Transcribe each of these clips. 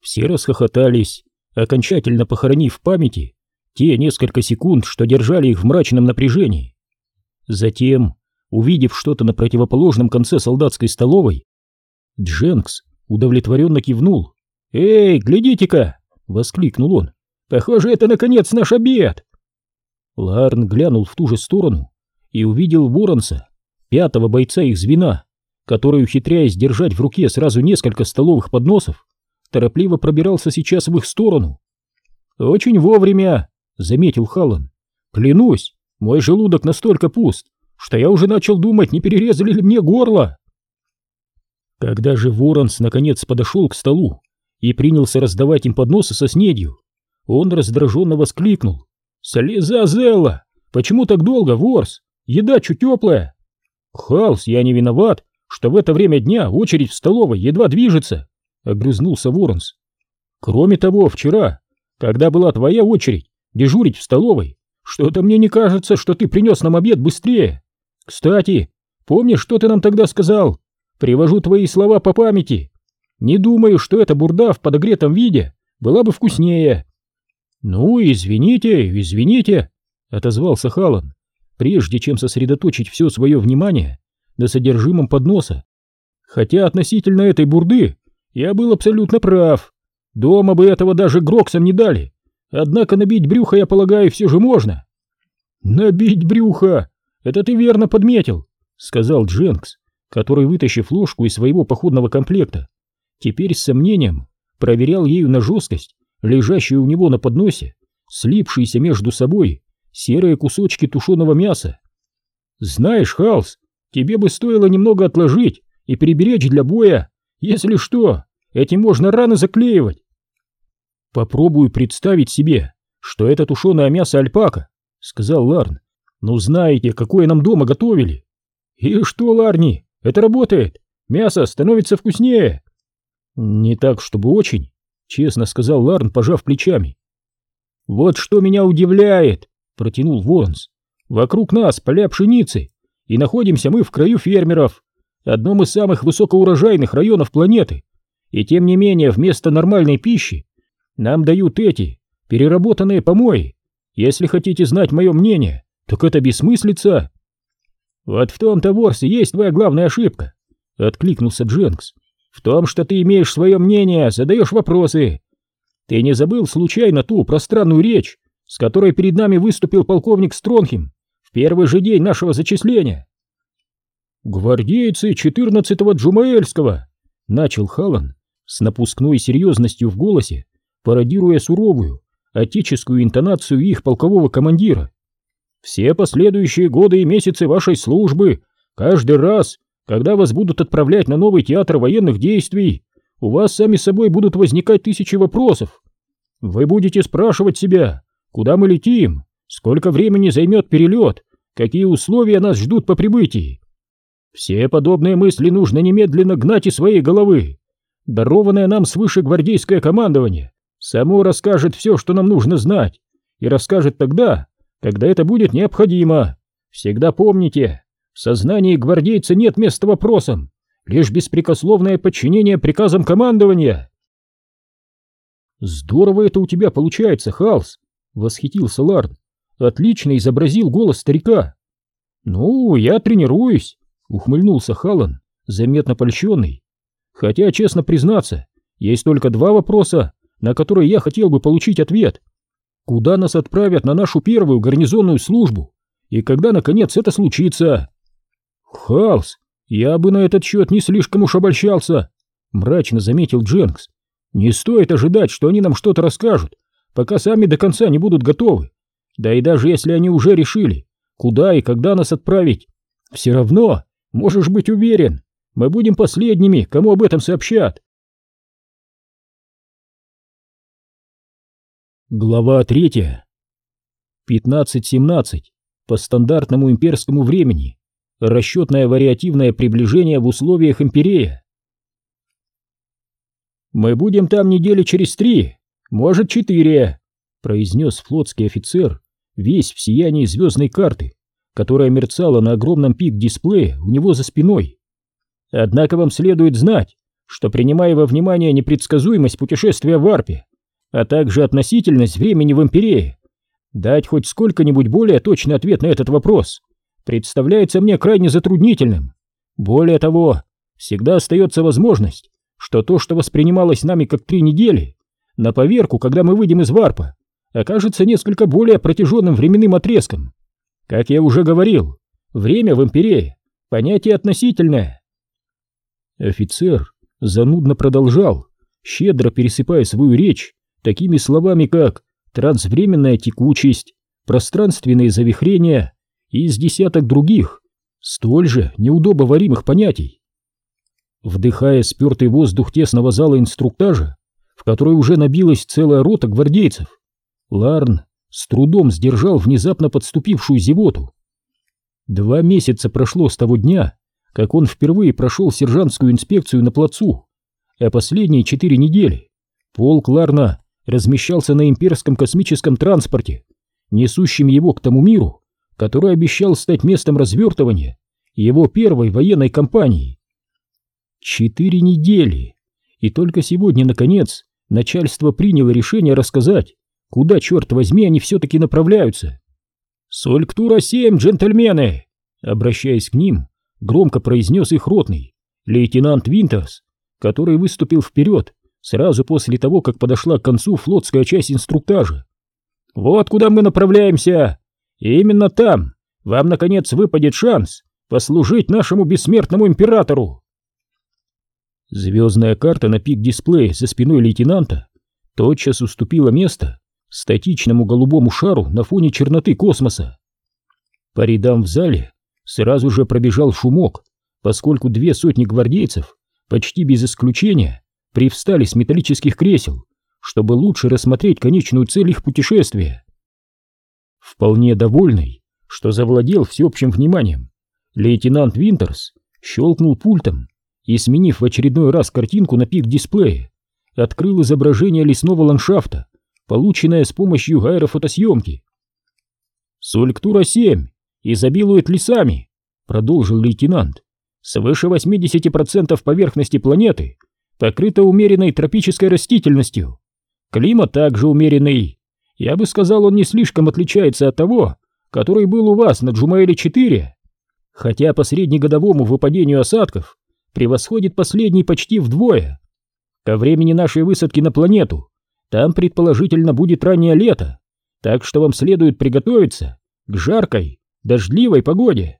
Все расхохотались, окончательно похоронив в памяти те несколько секунд, что держали их в мрачном напряжении. Затем, увидев что-то на противоположном конце солдатской столовой, Дженкс удовлетворенно кивнул. «Эй, глядите-ка!» — воскликнул он. «Похоже, это, наконец, наш обед!» Ларн глянул в ту же сторону и увидел Воронса, пятого бойца их звена, который, ухитряясь держать в руке сразу несколько столовых подносов, торопливо пробирался сейчас в их сторону. «Очень вовремя!» — заметил Халлан. «Клянусь, мой желудок настолько пуст, что я уже начал думать, не перерезали ли мне горло!» Когда же Воронс наконец подошел к столу и принялся раздавать им подносы со снедью, он раздраженно воскликнул. «Слеза Зелла! Почему так долго, Ворс? Еда чуть теплая!» «Халс, я не виноват, что в это время дня очередь в столовой едва движется!» — огрызнулся Воронс. «Кроме того, вчера, когда была твоя очередь дежурить в столовой, что-то мне не кажется, что ты принес нам обед быстрее. Кстати, помнишь, что ты нам тогда сказал? Привожу твои слова по памяти. Не думаю, что эта бурда в подогретом виде была бы вкуснее». «Ну, извините, извините», — отозвался Халан, прежде чем сосредоточить все свое внимание на содержимом подноса. «Хотя относительно этой бурды я был абсолютно прав. Дома бы этого даже Гроксам не дали. Однако набить брюхо, я полагаю, все же можно. Набить брюхо! Это ты верно подметил, сказал Дженкс, который, вытащив ложку из своего походного комплекта, теперь с сомнением проверял ею на жесткость, лежащую у него на подносе, слипшиеся между собой серые кусочки тушеного мяса. Знаешь, Халс, тебе бы стоило немного отложить и приберечь для боя, если что, этим можно раны заклеивать. Попробую представить себе, что это тушеное мясо альпака, сказал Ларн. Ну знаете, какое нам дома готовили. И что, Ларни, это работает. Мясо становится вкуснее. Не так, чтобы очень, честно сказал Ларн, пожав плечами. Вот что меня удивляет, протянул Вонс. Вокруг нас поля пшеницы, и находимся мы в краю фермеров одном из самых высокоурожайных районов планеты, и тем не менее вместо нормальной пищи нам дают эти переработанные помои. Если хотите знать мое мнение, так это бессмыслица. Вот в том-то, Ворс, есть твоя главная ошибка, откликнулся Дженкс. В том, что ты имеешь свое мнение, задаешь вопросы. Ты не забыл случайно ту пространную речь, с которой перед нами выступил полковник Стронхим в первый же день нашего зачисления? «Гвардейцы 14-го Джумаэльского!» — начал Халан с напускной серьезностью в голосе, пародируя суровую, отеческую интонацию их полкового командира. «Все последующие годы и месяцы вашей службы, каждый раз, когда вас будут отправлять на новый театр военных действий, у вас сами собой будут возникать тысячи вопросов. Вы будете спрашивать себя, куда мы летим, сколько времени займет перелет, какие условия нас ждут по прибытии. Все подобные мысли нужно немедленно гнать из своей головы. Дарованное нам свыше гвардейское командование само расскажет все, что нам нужно знать, и расскажет тогда, когда это будет необходимо. Всегда помните, в сознании гвардейца нет места вопросам, лишь беспрекословное подчинение приказам командования. «Здорово это у тебя получается, Халс!» — восхитился Лард. «Отлично изобразил голос старика». «Ну, я тренируюсь», Ухмыльнулся Халан, заметно польщенный. Хотя, честно признаться, есть только два вопроса, на которые я хотел бы получить ответ. Куда нас отправят на нашу первую гарнизонную службу? И когда, наконец, это случится? Халс, я бы на этот счет не слишком уж обольщался, мрачно заметил Дженкс. Не стоит ожидать, что они нам что-то расскажут, пока сами до конца не будут готовы. Да и даже если они уже решили, куда и когда нас отправить, все равно Можешь быть уверен, мы будем последними, кому об этом сообщат. Глава третья. 15.17 по стандартному имперскому времени. Расчетное вариативное приближение в условиях империя. «Мы будем там недели через три, может, четыре», — произнес флотский офицер, весь в сиянии звездной карты которая мерцала на огромном пик-дисплее у него за спиной. Однако вам следует знать, что, принимая во внимание непредсказуемость путешествия в Арпе, а также относительность времени в Империи, дать хоть сколько-нибудь более точный ответ на этот вопрос представляется мне крайне затруднительным. Более того, всегда остается возможность, что то, что воспринималось нами как три недели, на поверку, когда мы выйдем из варпа, окажется несколько более протяженным временным отрезком. Как я уже говорил, время в империи — понятие относительное. Офицер занудно продолжал, щедро пересыпая свою речь такими словами, как трансвременная текучесть, пространственные завихрения и из десяток других, столь же неудобоваримых понятий. Вдыхая спертый воздух тесного зала инструктажа, в который уже набилась целая рота гвардейцев, Ларн с трудом сдержал внезапно подступившую зевоту. Два месяца прошло с того дня, как он впервые прошел сержантскую инспекцию на плацу, а последние четыре недели полк Ларна размещался на имперском космическом транспорте, несущем его к тому миру, который обещал стать местом развертывания его первой военной кампании. Четыре недели, и только сегодня, наконец, начальство приняло решение рассказать, куда, черт возьми, они все-таки направляются. «Солькtuра-7, джентльмены!» Обращаясь к ним, громко произнес их ротный, лейтенант Винтерс, который выступил вперед сразу после того, как подошла к концу флотская часть инструктажа. «Вот куда мы направляемся! И именно там вам, наконец, выпадет шанс послужить нашему бессмертному императору!» Звездная карта на пик-дисплее за спиной лейтенанта тотчас уступила место статичному голубому шару на фоне черноты космоса. По рядам в зале сразу же пробежал шумок, поскольку две сотни гвардейцев почти без исключения привстали с металлических кресел, чтобы лучше рассмотреть конечную цель их путешествия. Вполне довольный, что завладел всеобщим вниманием, лейтенант Винтерс щелкнул пультом и, сменив в очередной раз картинку на пик-дисплее, открыл изображение лесного ландшафта, полученное с помощью аэрофотосъемки. «Сульктура-7 изобилует лесами», — продолжил лейтенант. «Свыше 80% поверхности планеты покрыта умеренной тропической растительностью. Климат также умеренный. Я бы сказал, он не слишком отличается от того, который был у вас на Джумаэле-4, хотя по среднегодовому выпадению осадков превосходит последний почти вдвое. Ко времени нашей высадки на планету там предположительно будет раннее лето, так что вам следует приготовиться к жаркой, дождливой погоде.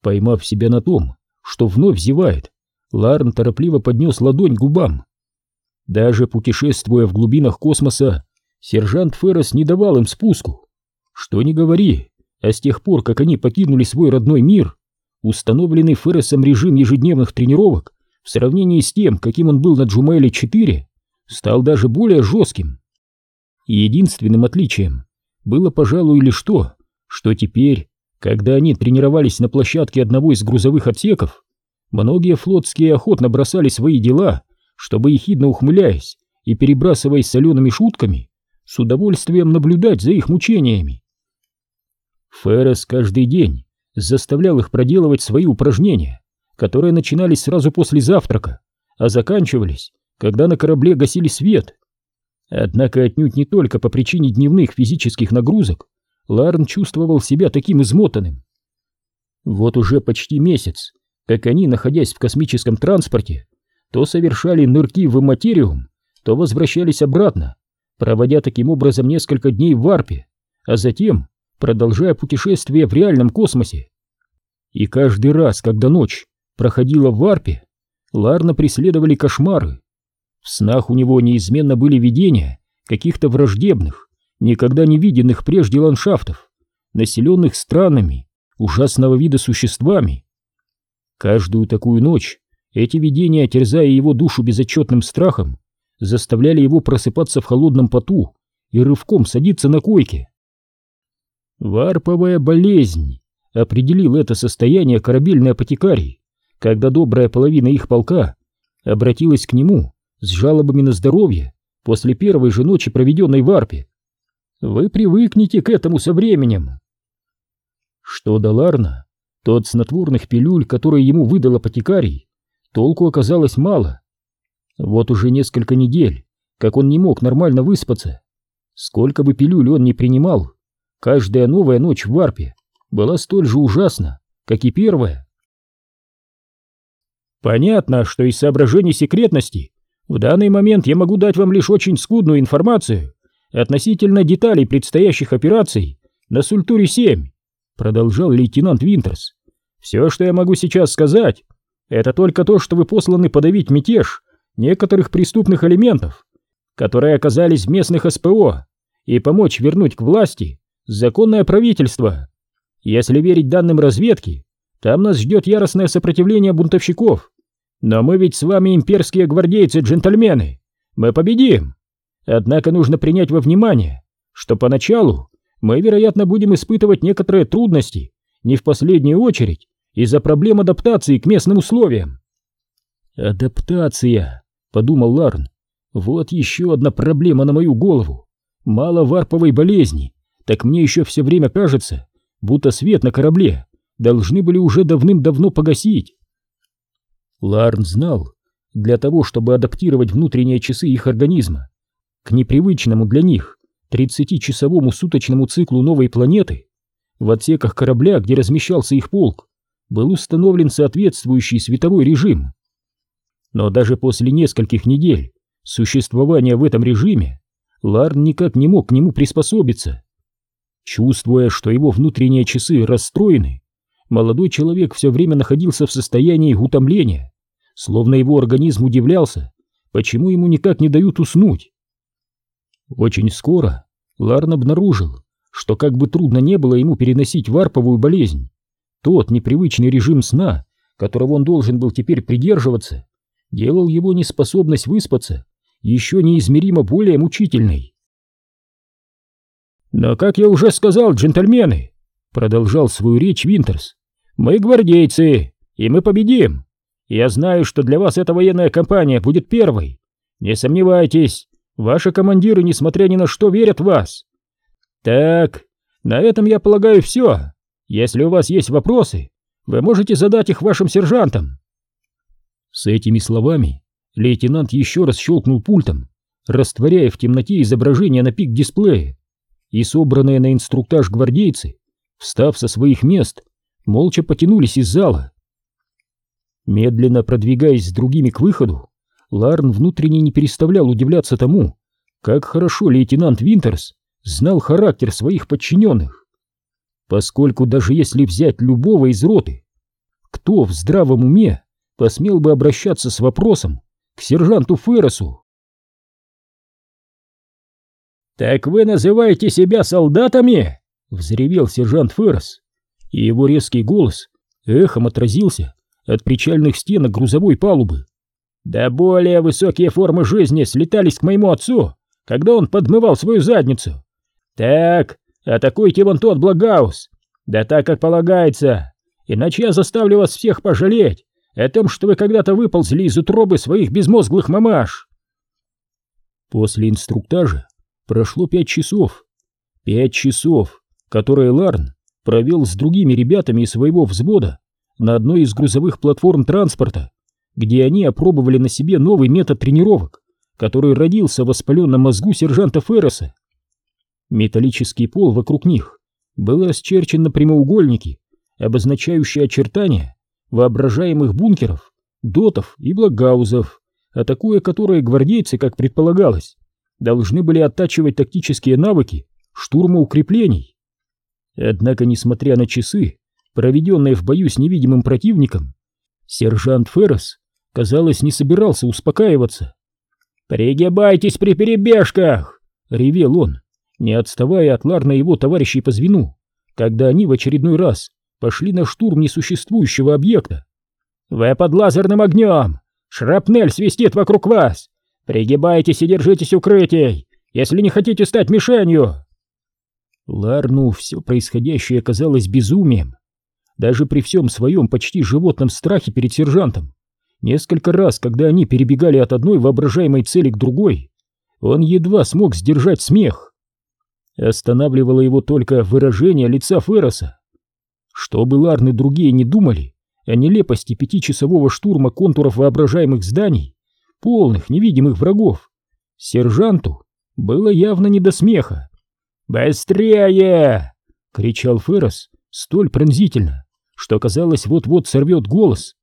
Поймав себя на том, что вновь зевает, Ларн торопливо поднес ладонь к губам. Даже путешествуя в глубинах космоса, сержант Феррес не давал им спуску. Что ни говори, а с тех пор, как они покинули свой родной мир, установленный Ферресом режим ежедневных тренировок в сравнении с тем, каким он был на Джумайле-4, стал даже более жестким. единственным отличием было, пожалуй, лишь то, что теперь, когда они тренировались на площадке одного из грузовых отсеков, Многие флотские охотно бросали свои дела, чтобы, ехидно ухмыляясь и перебрасываясь солеными шутками, с удовольствием наблюдать за их мучениями. Феррес каждый день заставлял их проделывать свои упражнения, которые начинались сразу после завтрака, а заканчивались, когда на корабле гасили свет. Однако отнюдь не только по причине дневных физических нагрузок Ларн чувствовал себя таким измотанным. Вот уже почти месяц как они, находясь в космическом транспорте, то совершали нырки в материум, то возвращались обратно, проводя таким образом несколько дней в варпе, а затем продолжая путешествие в реальном космосе. И каждый раз, когда ночь проходила в варпе, Ларна преследовали кошмары. В снах у него неизменно были видения каких-то враждебных, никогда не виденных прежде ландшафтов, населенных странными, ужасного вида существами, Каждую такую ночь эти видения, терзая его душу безотчетным страхом, заставляли его просыпаться в холодном поту и рывком садиться на койке. «Варповая болезнь», — определил это состояние корабельный апотекарий, когда добрая половина их полка обратилась к нему с жалобами на здоровье после первой же ночи, проведенной в Арпе. «Вы привыкнете к этому со временем». Что до Ларна, тот снотворных пилюль, которые ему выдал апотекарий, толку оказалось мало. Вот уже несколько недель, как он не мог нормально выспаться. Сколько бы пилюль он ни принимал, каждая новая ночь в варпе была столь же ужасна, как и первая. Понятно, что из соображений секретности в данный момент я могу дать вам лишь очень скудную информацию относительно деталей предстоящих операций на Сультуре-7, продолжал лейтенант Винтерс. Все, что я могу сейчас сказать, это только то, что вы посланы подавить мятеж некоторых преступных элементов, которые оказались в местных СПО, и помочь вернуть к власти законное правительство. Если верить данным разведки, там нас ждет яростное сопротивление бунтовщиков. Но мы ведь с вами имперские гвардейцы-джентльмены. Мы победим. Однако нужно принять во внимание, что поначалу мы, вероятно, будем испытывать некоторые трудности, не в последнюю очередь из-за проблем адаптации к местным условиям. «Адаптация», — подумал Ларн. «Вот еще одна проблема на мою голову. Мало варповой болезни, так мне еще все время кажется, будто свет на корабле должны были уже давным-давно погасить». Ларн знал, для того, чтобы адаптировать внутренние часы их организма к непривычному для них 30-часовому суточному циклу новой планеты, в отсеках корабля, где размещался их полк, был установлен соответствующий световой режим. Но даже после нескольких недель существования в этом режиме Ларн никак не мог к нему приспособиться. Чувствуя, что его внутренние часы расстроены, молодой человек все время находился в состоянии утомления, словно его организм удивлялся, почему ему никак не дают уснуть. Очень скоро Ларн обнаружил, что как бы трудно не было ему переносить варповую болезнь, тот непривычный режим сна, которого он должен был теперь придерживаться, делал его неспособность выспаться еще неизмеримо более мучительной. «Но, как я уже сказал, джентльмены», — продолжал свою речь Винтерс, — «мы гвардейцы, и мы победим. Я знаю, что для вас эта военная кампания будет первой. Не сомневайтесь, ваши командиры, несмотря ни на что, верят в вас. Так, на этом, я полагаю, все. Если у вас есть вопросы, вы можете задать их вашим сержантам. С этими словами лейтенант еще раз щелкнул пультом, растворяя в темноте изображение на пик дисплея, и собранные на инструктаж гвардейцы, встав со своих мест, молча потянулись из зала. Медленно продвигаясь с другими к выходу, Ларн внутренне не переставлял удивляться тому, как хорошо лейтенант Винтерс знал характер своих подчиненных поскольку даже если взять любого из роты, кто в здравом уме посмел бы обращаться с вопросом к сержанту Ферресу? «Так вы называете себя солдатами?» — взревел сержант Феррес, и его резкий голос эхом отразился от причальных стенок грузовой палубы. «Да более высокие формы жизни слетались к моему отцу, когда он подмывал свою задницу. Так, Атакуйте вон тот Благаус! Да так, как полагается! Иначе я заставлю вас всех пожалеть о том, что вы когда-то выползли из утробы своих безмозглых мамаш!» После инструктажа прошло пять часов. Пять часов, которые Ларн провел с другими ребятами из своего взвода на одной из грузовых платформ транспорта, где они опробовали на себе новый метод тренировок, который родился в воспаленном мозгу сержанта Ферреса. Металлический пол вокруг них был расчерчен на прямоугольники, обозначающие очертания воображаемых бункеров, дотов и благаузов, атакуя которые гвардейцы, как предполагалось, должны были оттачивать тактические навыки штурма укреплений. Однако, несмотря на часы, проведенные в бою с невидимым противником, сержант Феррес, казалось, не собирался успокаиваться. «Пригибайтесь при перебежках!» — ревел он не отставая от Ларна его товарищей по звену, когда они в очередной раз пошли на штурм несуществующего объекта. «Вы под лазерным огнем! Шрапнель свистит вокруг вас! Пригибайтесь и держитесь укрытий, если не хотите стать мишенью!» Ларну все происходящее казалось безумием. Даже при всем своем почти животном страхе перед сержантом, несколько раз, когда они перебегали от одной воображаемой цели к другой, он едва смог сдержать смех. Останавливало его только выражение лица Ферроса. Что бы Ларн и другие не думали о нелепости пятичасового штурма контуров воображаемых зданий, полных невидимых врагов, сержанту было явно не до смеха. «Быстрее!» — кричал Феррос столь пронзительно, что казалось вот-вот сорвет голос.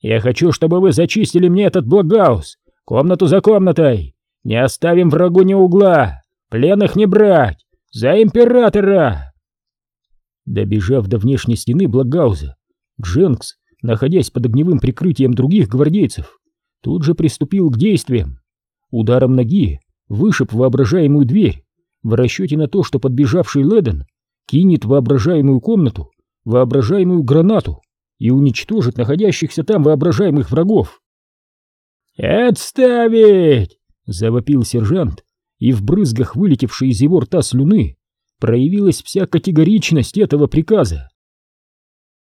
«Я хочу, чтобы вы зачистили мне этот блокгаус, комнату за комнатой. Не оставим врагу ни угла, пленных не брать, за императора!» Добежав до внешней стены блокгауза, Дженкс, находясь под огневым прикрытием других гвардейцев, тут же приступил к действиям. Ударом ноги вышиб воображаемую дверь в расчете на то, что подбежавший Леден кинет воображаемую комнату воображаемую гранату и уничтожит находящихся там воображаемых врагов. «Отставить!» — завопил сержант, и в брызгах, вылетевшей из его рта слюны, проявилась вся категоричность этого приказа.